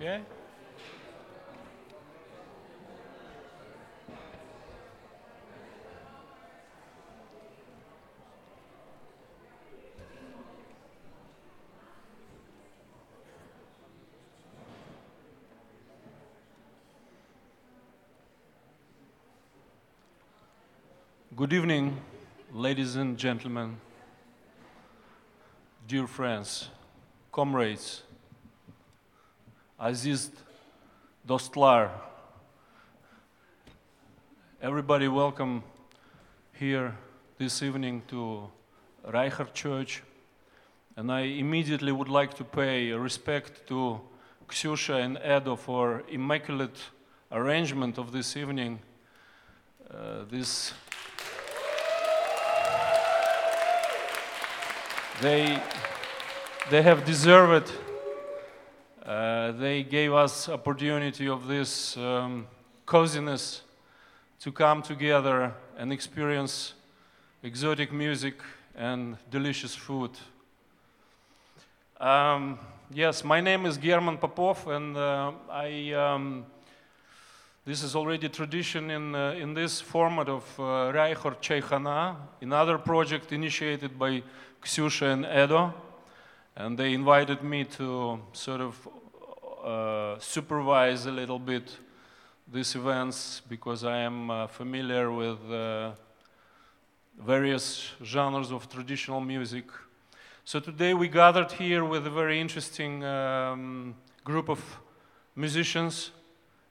Okay? Good evening, ladies and gentlemen, dear friends, comrades, Aziz Dostlar. Everybody, welcome here this evening to Ruigoord Church. And I immediately would like to pay respect to Ksyusha and Edo for immaculate arrangement of this evening. Uh, this they they have deserved uh, they gave us opportunity of this um, coziness to come together and experience exotic music and delicious food um, yes my name is german popov and uh, i um, this is already tradition in, uh, in this format of uh, Ruigoord Chaykhana, another project initiated by Ksyusha and Edo. And they invited me to sort of uh, supervise a little bit these events because I am uh, familiar with uh, various genres of traditional music. So today we gathered here with a very interesting um, group of musicians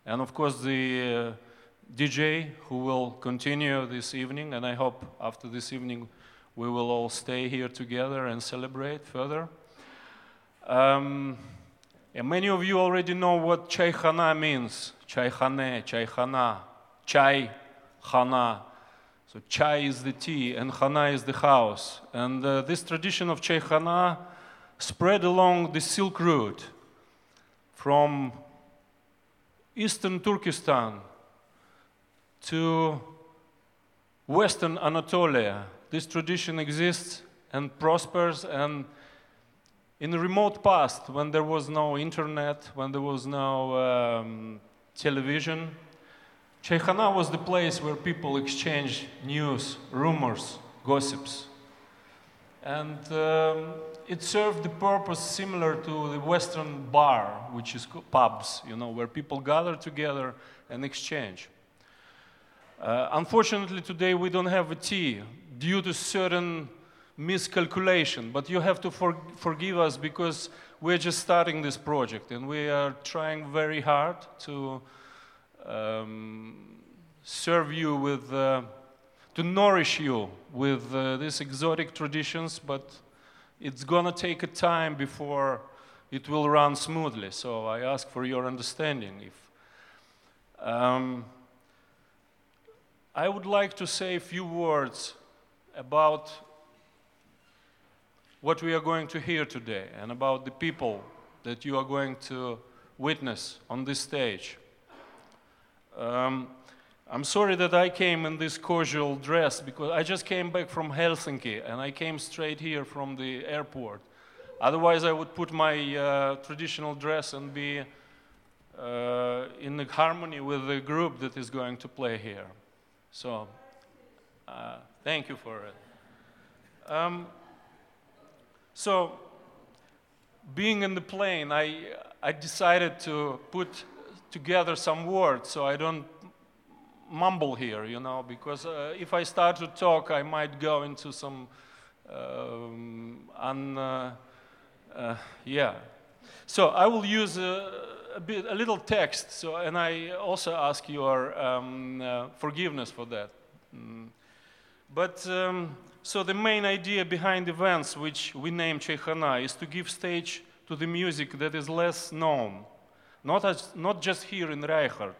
and of course the uh, DJ who will continue this evening. And I hope after this evening we will all stay here together and celebrate further. Um, many of you already know what Chai Khana means. Chai Khane, Chai Khana. So Chai is the tea and Khana is the house. And uh, this tradition of Chai Khana spread along the Silk Route from eastern Turkestan to western Anatolia. This tradition exists and prospers and in the remote past when there was no internet, when there was no um, television, Chaykhana was the place where people exchanged news, rumors, gossips. And um, it served the purpose similar to the Western bar, which is pubs, you know, where people gather together and exchange. Uh, unfortunately, today we don't have a tea due to certain miscalculation, but you have to for forgive us because we're just starting this project and we are trying very hard to um, serve you with, uh, to nourish you with uh, these exotic traditions, but it's gonna take a time before it will run smoothly. So I ask for your understanding. If um, I would like to say a few words about what we are going to hear today and about the people that you are going to witness on this stage. Um, I'm sorry that I came in this casual dress because I just came back from Helsinki and I came straight here from the airport. Otherwise, I would put my uh, traditional dress and be uh, in harmony with the group that is going to play here. So, uh, thank you for it. Um, so, being in the plane, I, I decided to put together some words so I don't mumble here, you know, because uh, if I start to talk, I might go into some, um, un, uh, uh, yeah. So I will use a, a, bit, a little text, so, and I also ask your um, uh, forgiveness for that. Mm. But, um, so the main idea behind events, which we name Chaykhana, is to give stage to the music that is less known, not, as, not just here in Ruigoord,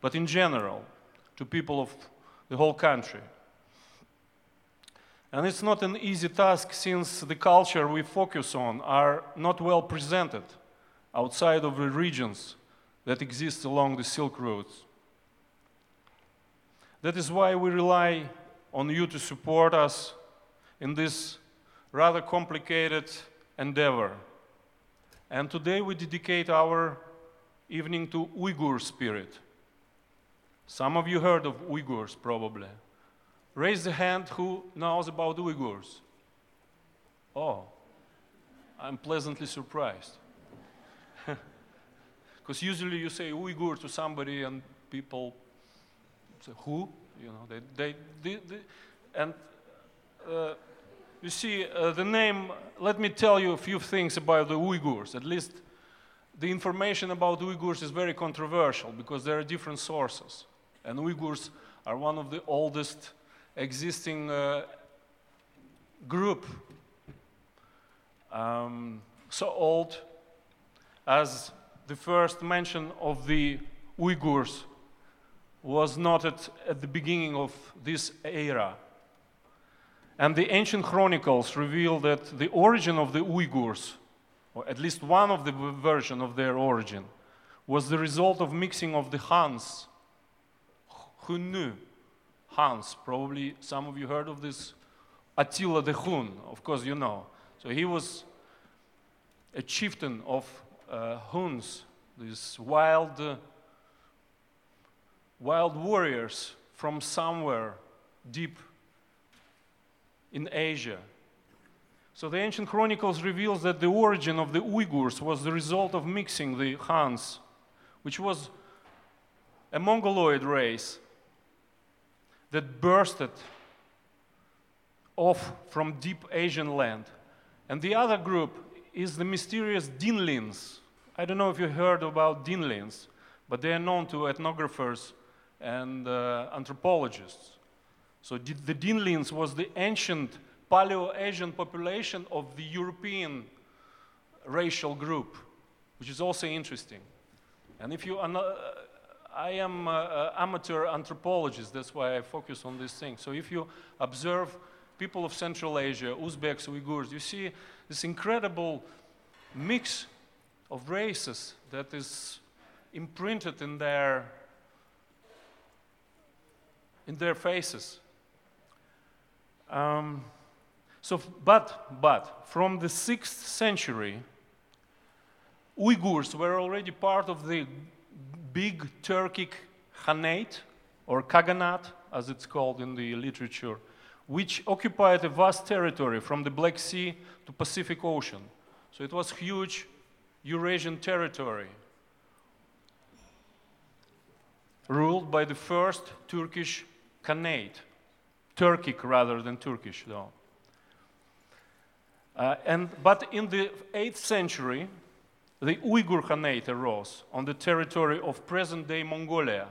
but in general to people of the whole country. And it's not an easy task since the culture we focus on are not well presented outside of the regions that exist along the Silk Roads. That is why we rely on you to support us in this rather complicated endeavor. And today we dedicate our evening to Uyghur spirit. Some of you heard of Uyghurs probably. Raise the hand who knows about Uyghurs. Oh, I'm pleasantly surprised. Because usually you say Uyghur to somebody and people say, who? You know, they, they, they, they and uh, you see, uh, the name, let me tell you a few things about the Uyghurs. At least the information about Uyghurs is very controversial because there are different sources. And Uyghurs are one of the oldest existing uh, group. Um, so old as the first mention of the Uyghurs was not at the beginning of this era. And the ancient chronicles reveal that the origin of the Uyghurs, or at least one of the version of their origin, was the result of mixing of the Hans, Hunnu, Hans. Probably some of you heard of this Attila the Hun, of course you know. So he was a chieftain of uh, Huns, these wild, uh, wild warriors from somewhere deep in Asia. So the ancient chronicles reveals that the origin of the Uyghurs was the result of mixing the Hans, which was a Mongoloid race that bursted off from deep Asian land. And the other group is the mysterious Dinlins. I don't know if you heard about Dinlins, but they are known to ethnographers and uh, anthropologists. So the Dinlins was the ancient Paleo-Asian population of the European racial group, which is also interesting. And if you, uh, I am an amateur anthropologist, that's why I focus on this thing. So if you observe people of Central Asia, Uzbeks, Uyghurs, you see this incredible mix of races that is imprinted in their in their faces. Um, so, but, but, from the 6th century, Uyghurs were already part of the big Turkic Khanate, or Khaganate, as it's called in the literature, which occupied a vast territory from the Black Sea to Pacific Ocean. So it was huge Eurasian territory, ruled by the first Turkish Khanate. Turkic rather than Turkish, though. Uh, and, but in the 8th century, the Uyghur Khanate arose on the territory of present-day Mongolia,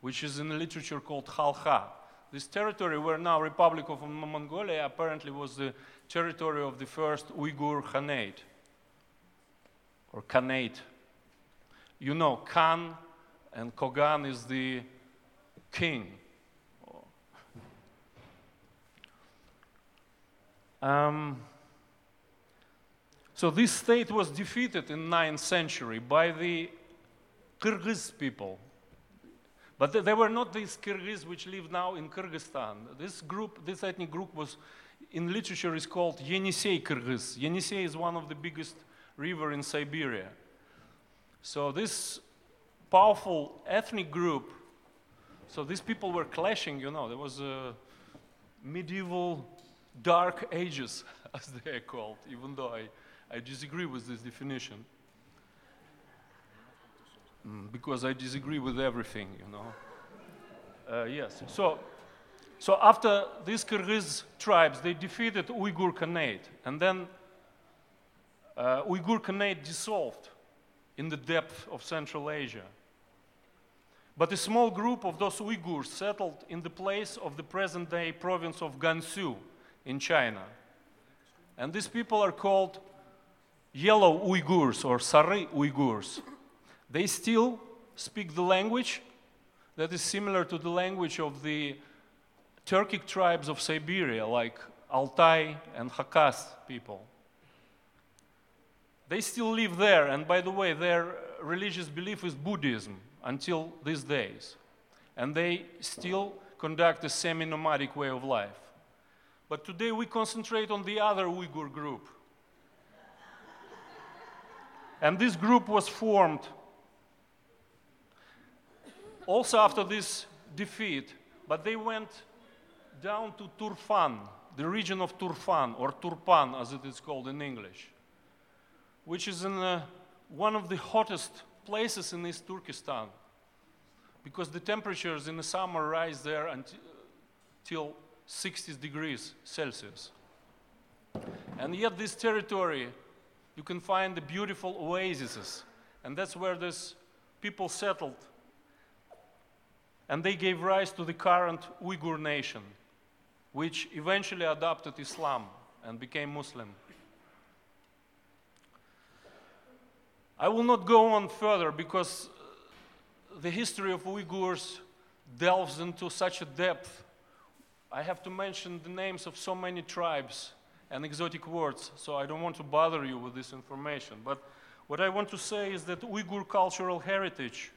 which is in the literature called Khalkha. This territory, where now Republic of Mongolia apparently was the territory of the first Uyghur Khanate, or Khanate. You know, Khan and Kogan is the king Um, so this state was defeated in 9th century by the Kyrgyz people. But they were not these Kyrgyz which live now in Kyrgyzstan. This group, this ethnic group was, in literature is called Yenisei Kyrgyz. Yenisei is one of the biggest river in Siberia. So this powerful ethnic group, so these people were clashing, you know, there was a medieval dark ages, as they are called, even though I, I disagree with this definition. Mm, because I disagree with everything, you know. Uh, yes, so, so after these Kyrgyz tribes, they defeated Uyghur Khanate, and then uh, Uyghur Khanate dissolved in the depth of Central Asia. But a small group of those Uyghurs settled in the place of the present-day province of Gansu, in China. And these people are called yellow Uyghurs or Sari Uyghurs. They still speak the language that is similar to the language of the Turkic tribes of Siberia, like Altai and Khakas people. They still live there, and by the way, their religious belief is Buddhism until these days. And they still conduct a semi nomadic way of life. But today we concentrate on the other Uyghur group. And this group was formed also after this defeat, but they went down to Turfan, the region of Turfan, or Turpan as it is called in English, which is in uh, one of the hottest places in East Turkestan, because the temperatures in the summer rise there until 60 degrees Celsius. And yet this territory, you can find the beautiful oases, and that's where these people settled. And they gave rise to the current Uyghur nation, which eventually adopted Islam and became Muslim. I will not go on further because uh, the history of Uyghurs delves into such a depth. I have to mention the names of so many tribes and exotic words, so I don't want to bother you with this information. But what I want to say is that Uyghur cultural heritage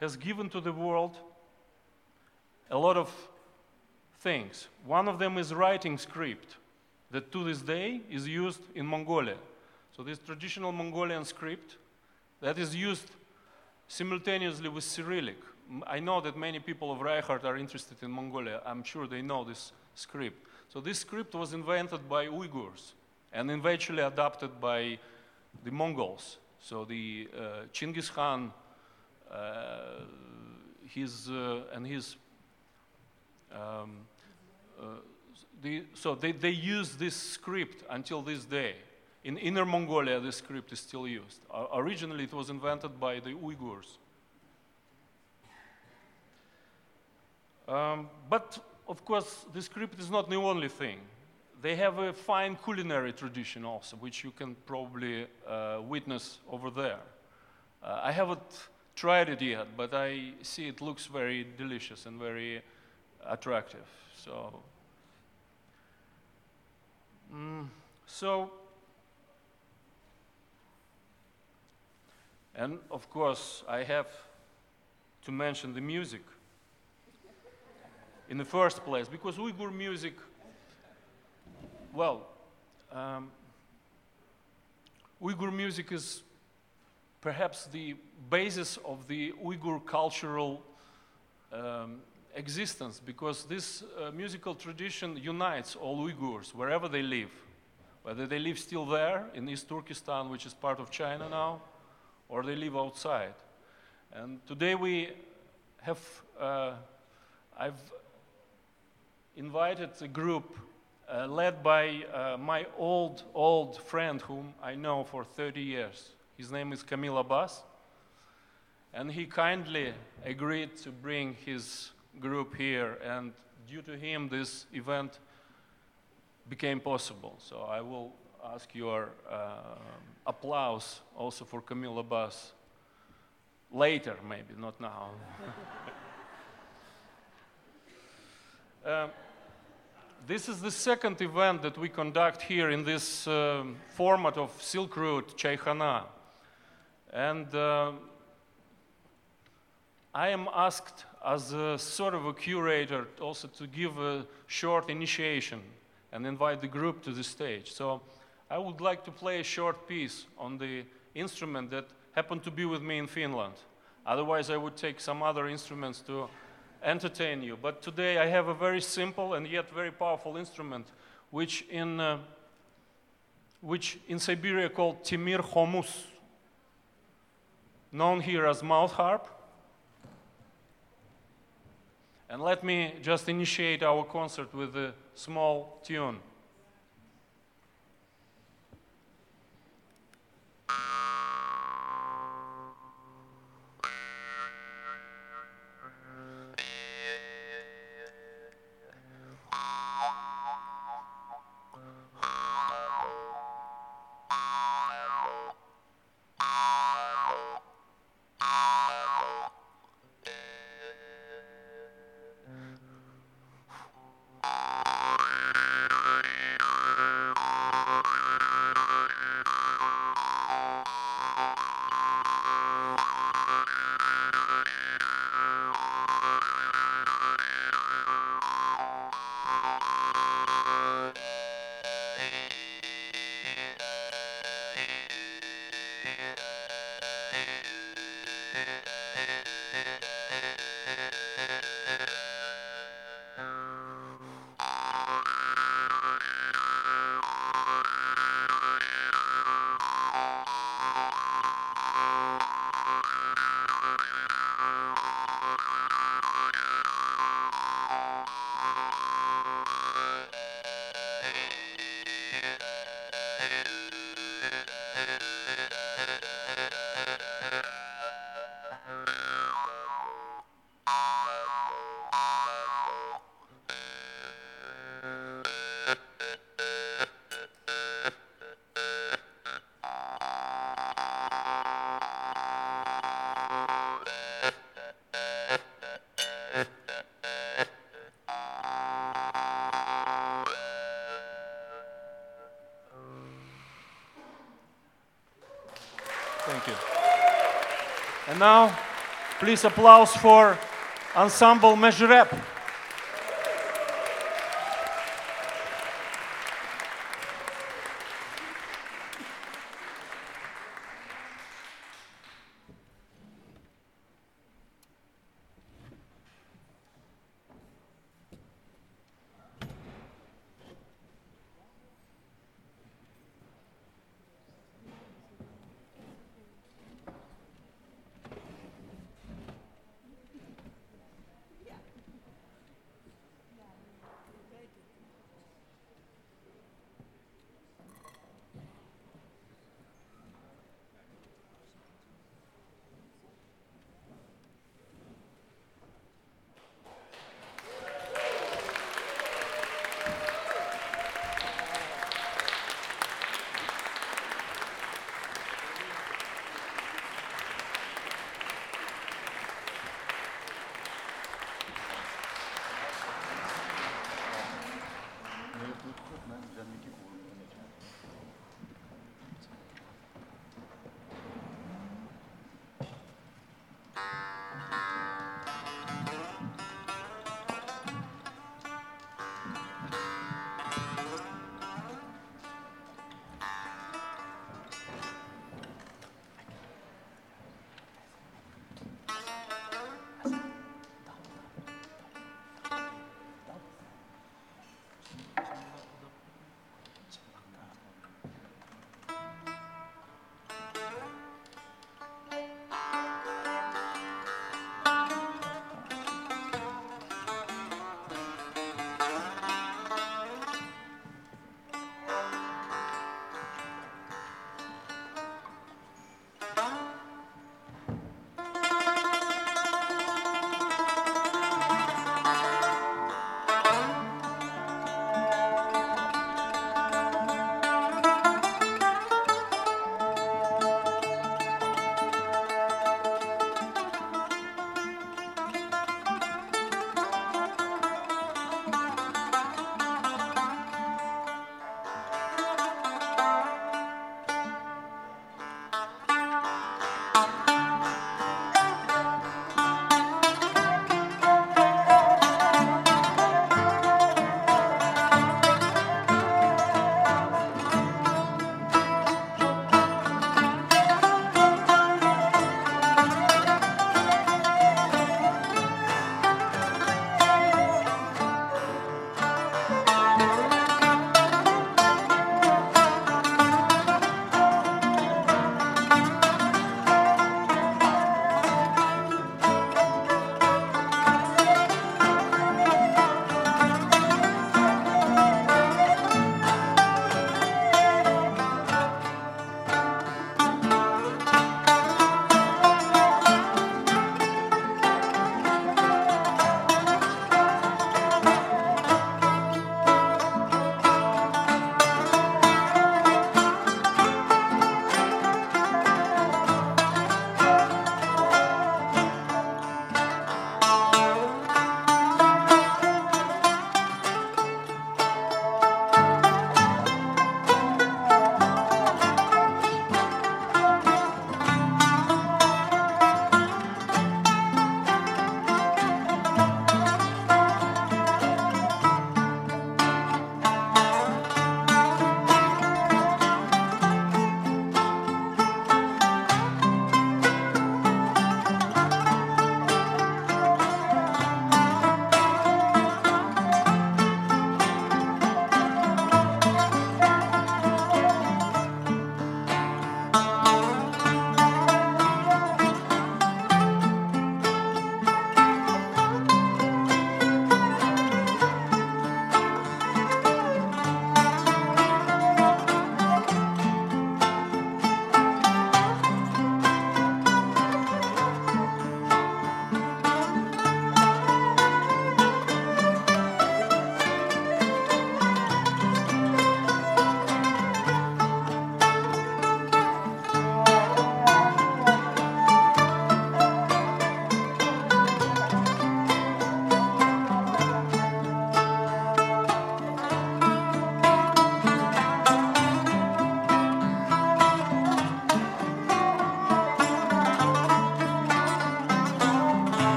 has given to the world a lot of things. One of them is writing script that to this day is used in Mongolia. So this traditional Mongolian script that is used simultaneously with Cyrillic. I know that many people of Ruigoord are interested in Mongolia. I'm sure they know this script. So this script was invented by Uyghurs and eventually adopted by the Mongols. So the uh, Chinggis Khan, uh, his, uh, and his, um, uh, the, so they, they use this script until this day. In Inner Mongolia, this script is still used. originally, it was invented by the Uyghurs. Um, but of course, the script is not the only thing. They have a fine culinary tradition also, which you can probably uh, witness over there. Uh, I haven't tried it yet, but I see it looks very delicious and very attractive. So, mm, so, and of course, I have to mention the music in the first place because Uyghur music, well, um, Uyghur music is perhaps the basis of the Uyghur cultural um, existence because this uh, musical tradition unites all Uyghurs wherever they live, whether they live still there in East Turkestan, which is part of China now, or they live outside. And today we have, uh, I've invited a group uh, led by uh, my old, old friend whom I know for 30 years. His name is Kamil Abbas. And he kindly agreed to bring his group here. And due to him, this event became possible. So I will ask your uh, applause also for Kamil Abbas later, maybe, not now. Um, this is the second event that we conduct here in this um, format of Silk Route Chaykhana. And uh, I am asked as a sort of a curator also to give a short initiation and invite the group to the stage. So I would like to play a short piece on the instrument that happened to be with me in Finland. Otherwise, I would take some other instruments to entertain you. But today I have a very simple and yet very powerful instrument, which in, uh, which in Siberia called Timir Homus, known here as mouth harp. And let me just initiate our concert with a small tune. Now, please applause for Ensemble Mäshräp.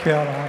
Dankjewel,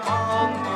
梦。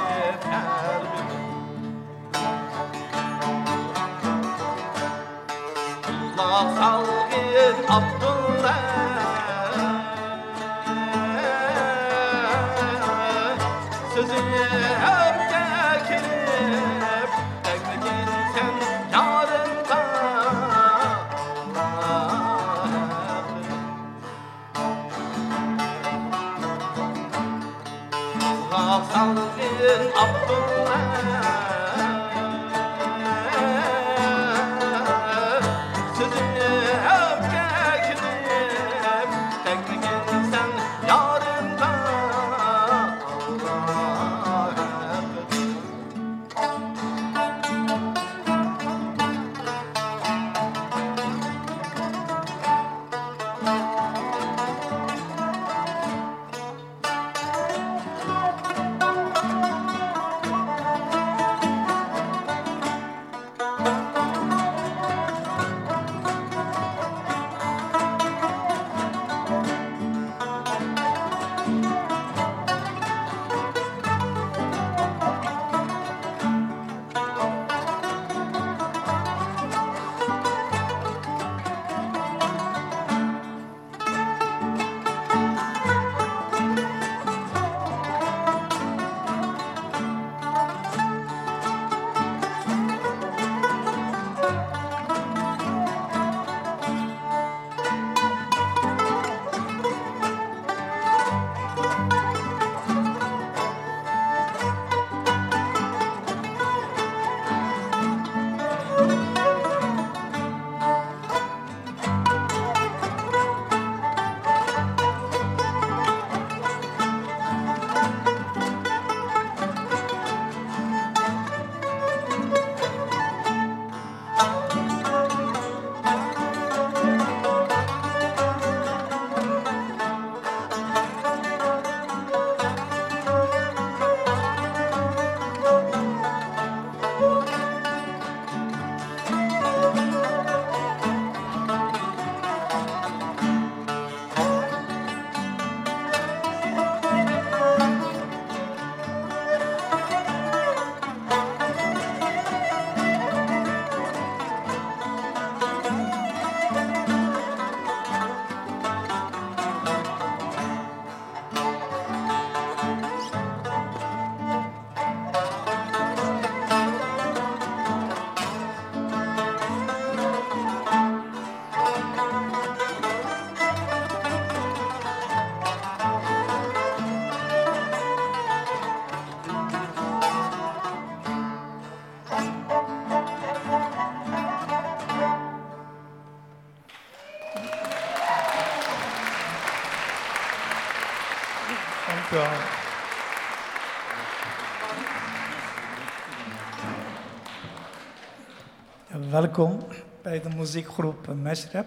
Welkom bij de muziekgroep Meshrep.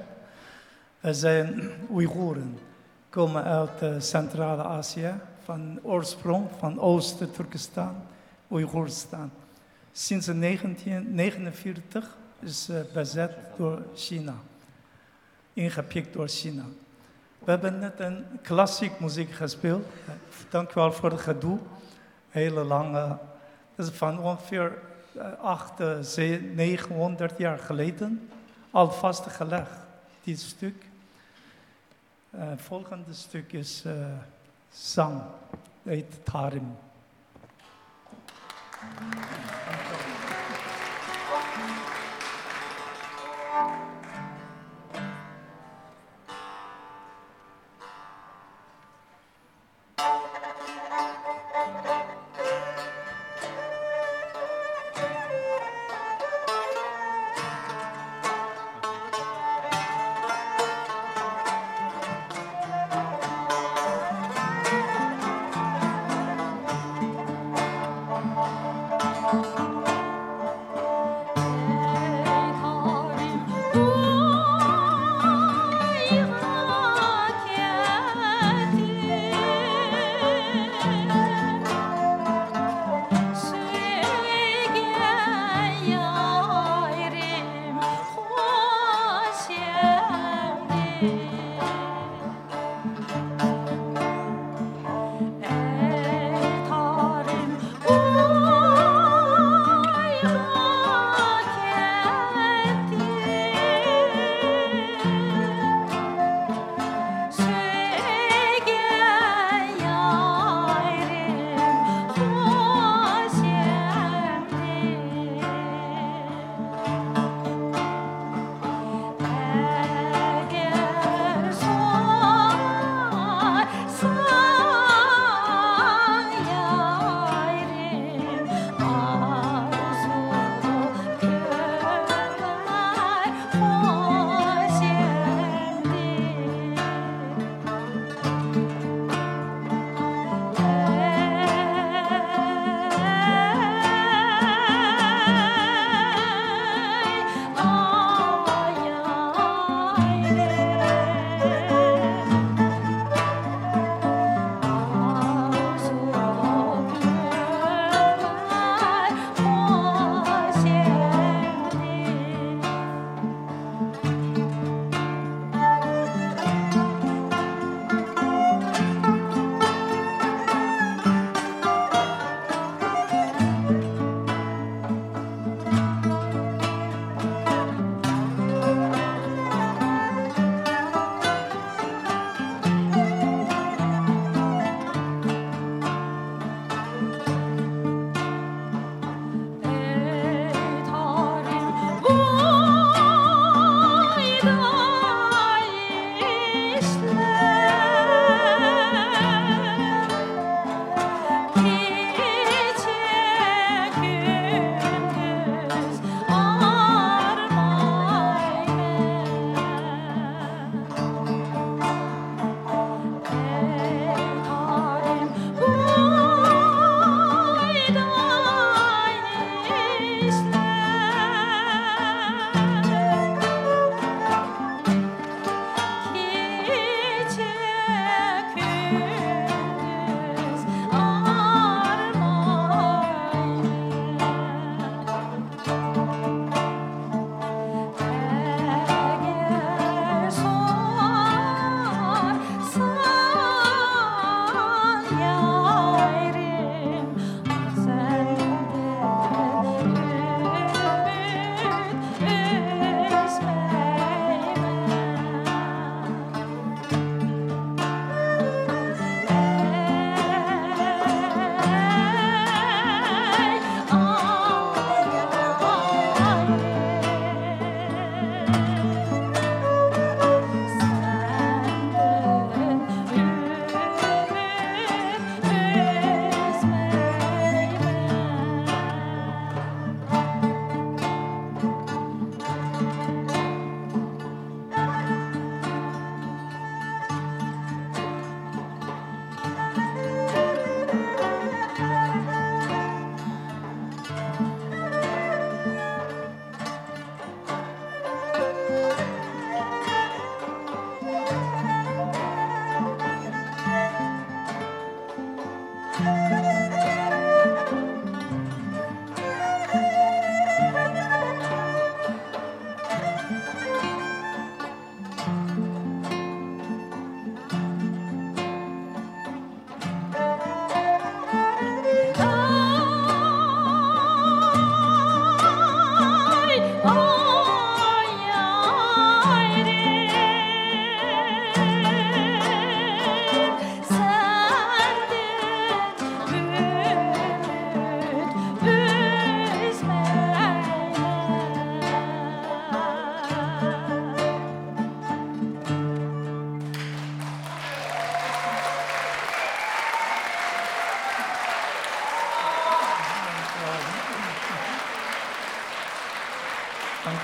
We zijn Oeigoeren, komen uit uh, Centrale-Azië, van oorsprong van Oost-Turkestan, Oeigoerstan. Sinds 1949 is uh, bezet door China, ingepikt door China. We hebben net een klassiek muziek gespeeld. Dank wel voor het gedoe. Hele lange, dat is van ongeveer 8, 900 jaar geleden al vastgelegd, dit stuk. Uh, volgende stuk is uh, zang, heet Tarim.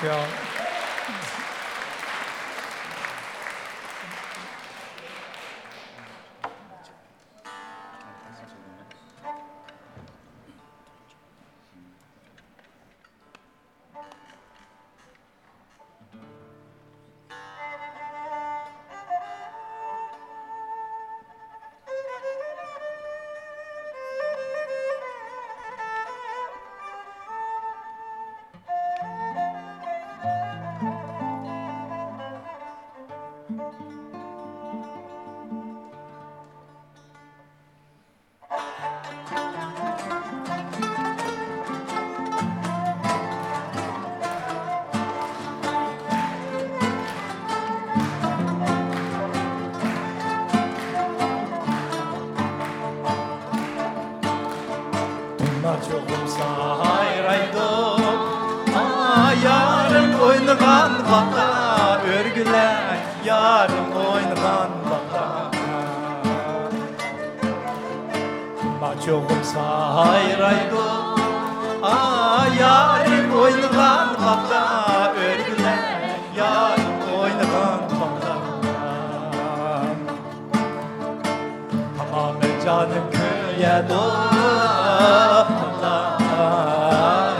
주십시오. сайрайдым ярым ойнаған бата өргіләй ярым ойнаған бата бачоғым сайрайды а ярым ойнаған бата өргіләй ярым ойнаған бата тамамы жаным күйеді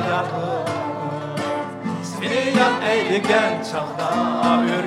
yatıb Sviniyan eyligən çağda ür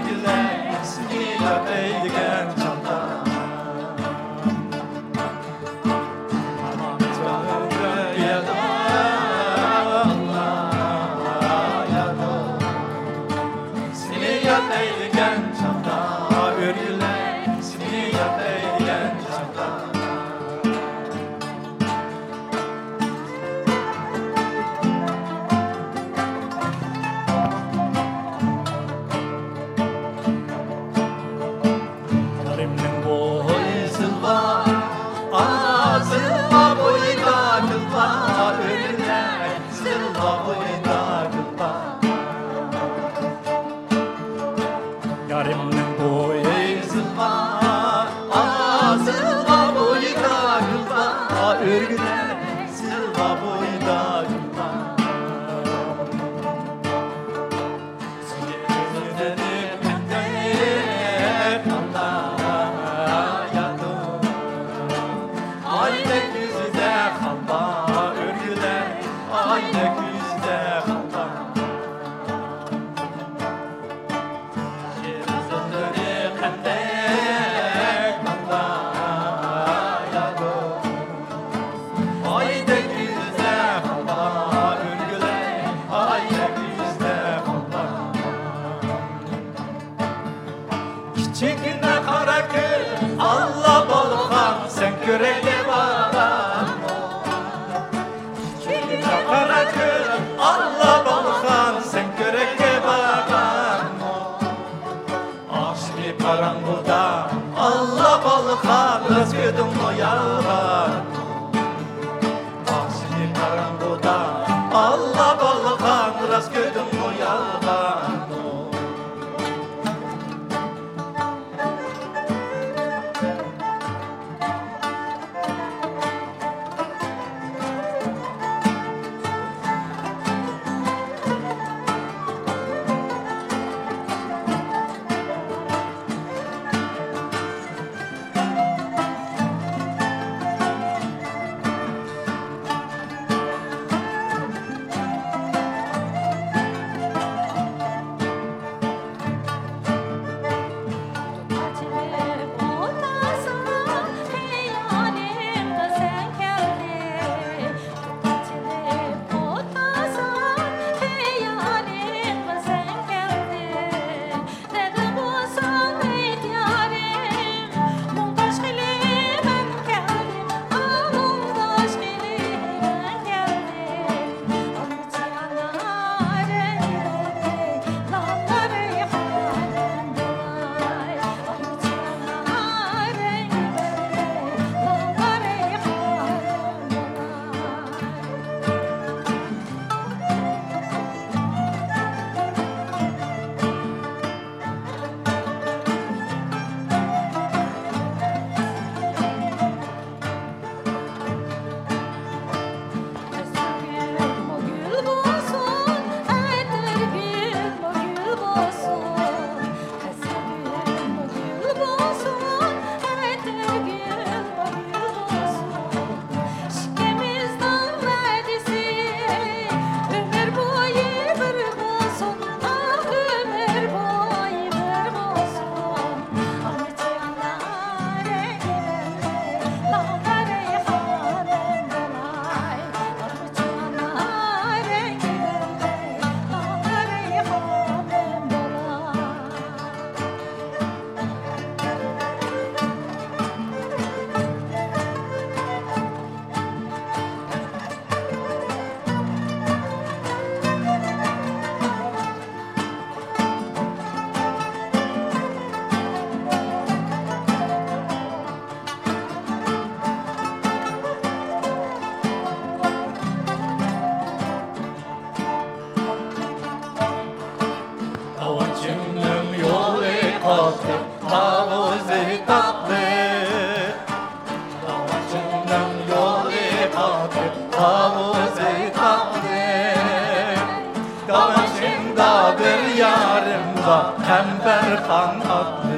yarım var Pember kanatlı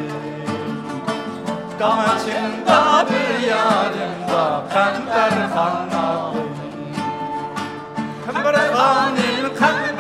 Kavaşında bir yarım var Pember kanatlı Pember hanım, pember hanım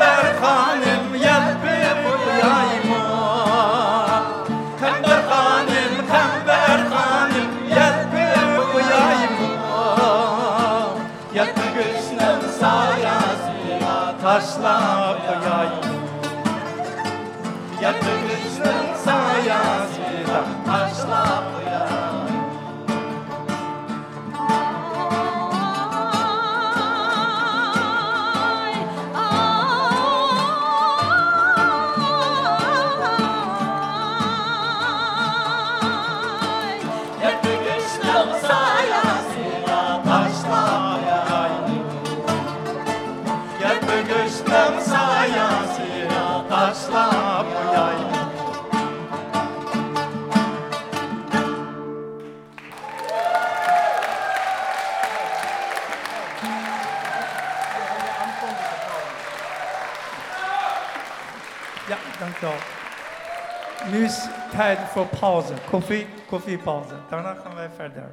Dankjewel. Nu is tijd voor pauze. Koffie, koffiepauze. Daarna gaan wij verder.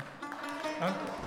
Dank je.